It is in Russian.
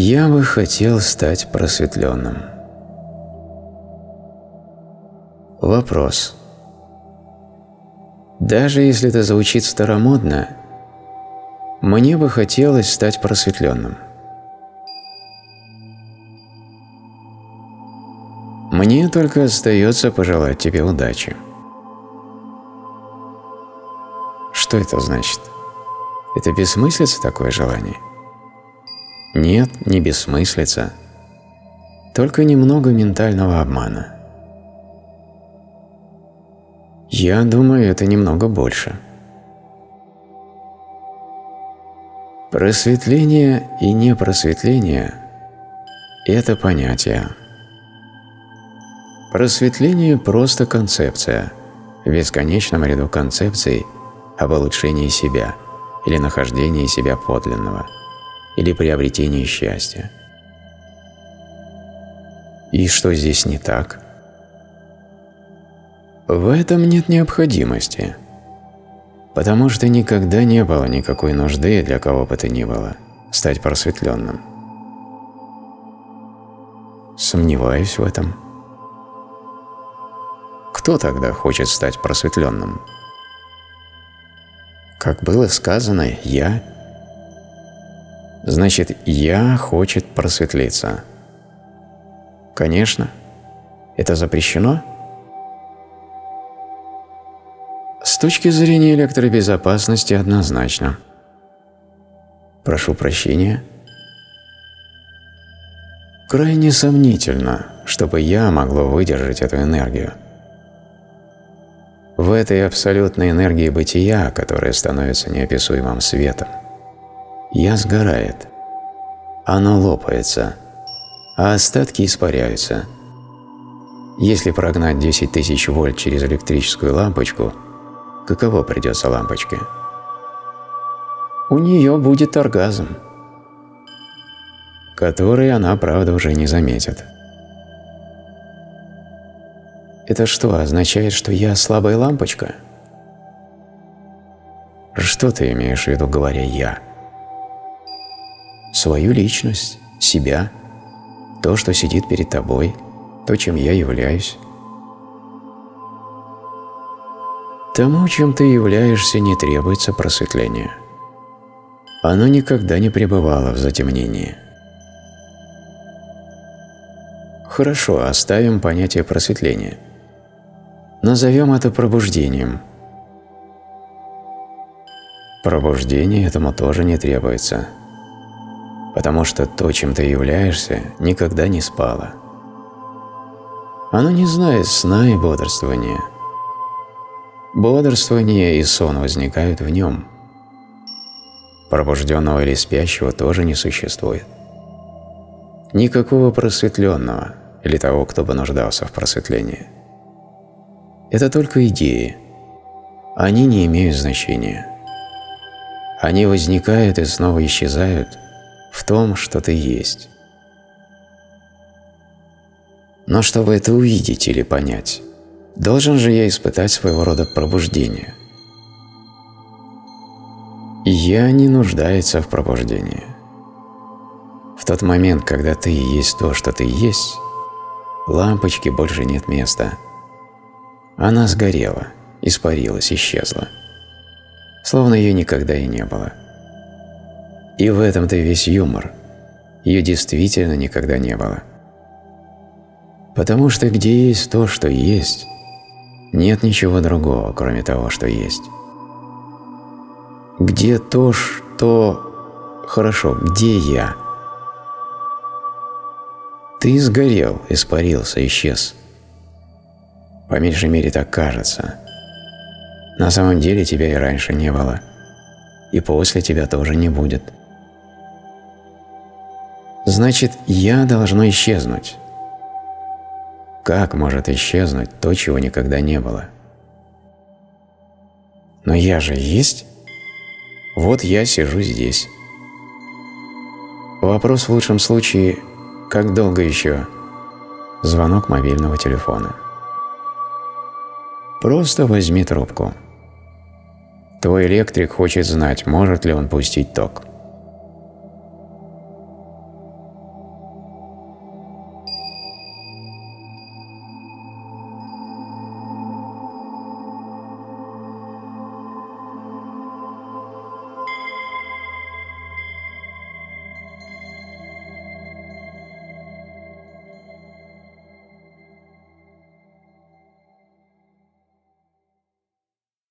Я бы хотел стать просветленным. Вопрос. Даже если это звучит старомодно, мне бы хотелось стать просветленным. Мне только остается пожелать тебе удачи. Что это значит? Это бессмыслица такое желание? Нет, не бессмыслица. Только немного ментального обмана. Я думаю, это немного больше. Просветление и непросветление – это понятия. Просветление – просто концепция, в бесконечном ряду концепций об улучшении себя или нахождении себя подлинного, или приобретении счастья. И что здесь не так? В этом нет необходимости, потому что никогда не было никакой нужды для кого бы то ни было стать просветленным. Сомневаюсь в этом. Кто тогда хочет стать просветленным? Как было сказано, «я». Значит, «я» хочет просветлиться. Конечно. Это запрещено? С точки зрения электробезопасности однозначно. Прошу прощения. Крайне сомнительно, чтобы я могло выдержать эту энергию. В этой абсолютной энергии бытия, которая становится неописуемым светом, я сгорает. Оно лопается, а остатки испаряются. Если прогнать 10 тысяч вольт через электрическую лампочку – каково придется лампочке? У нее будет оргазм, который она, правда, уже не заметит. Это что, означает, что я слабая лампочка? Что ты имеешь в виду, говоря «я»? Свою личность, себя, то, что сидит перед тобой, то, чем я являюсь. Тому, чем ты являешься, не требуется просветления. Оно никогда не пребывало в затемнении. Хорошо, оставим понятие просветления. Назовем это пробуждением. Пробуждение этому тоже не требуется, потому что то, чем ты являешься, никогда не спало. Оно не знает сна и бодрствования – Бодрствование и сон возникают в нем. Пробужденного или спящего тоже не существует. Никакого просветленного или того, кто бы нуждался в просветлении. Это только идеи. Они не имеют значения. Они возникают и снова исчезают в том, что ты есть. Но чтобы это увидеть или понять, Должен же я испытать своего рода пробуждение. Я не нуждается в пробуждении. В тот момент, когда ты есть то, что ты есть, лампочки больше нет места. Она сгорела, испарилась, исчезла. Словно ее никогда и не было. И в этом-то весь юмор. Ее действительно никогда не было. Потому что где есть то, что есть, нет ничего другого, кроме того, что есть. Где то, что... Хорошо, где я? Ты сгорел, испарился, исчез. По меньшей мере так кажется. На самом деле тебя и раньше не было. И после тебя тоже не будет. Значит, я должно исчезнуть. Как может исчезнуть то, чего никогда не было? Но я же есть. Вот я сижу здесь. Вопрос в лучшем случае, как долго еще? Звонок мобильного телефона. Просто возьми трубку. Твой электрик хочет знать, может ли он пустить ток.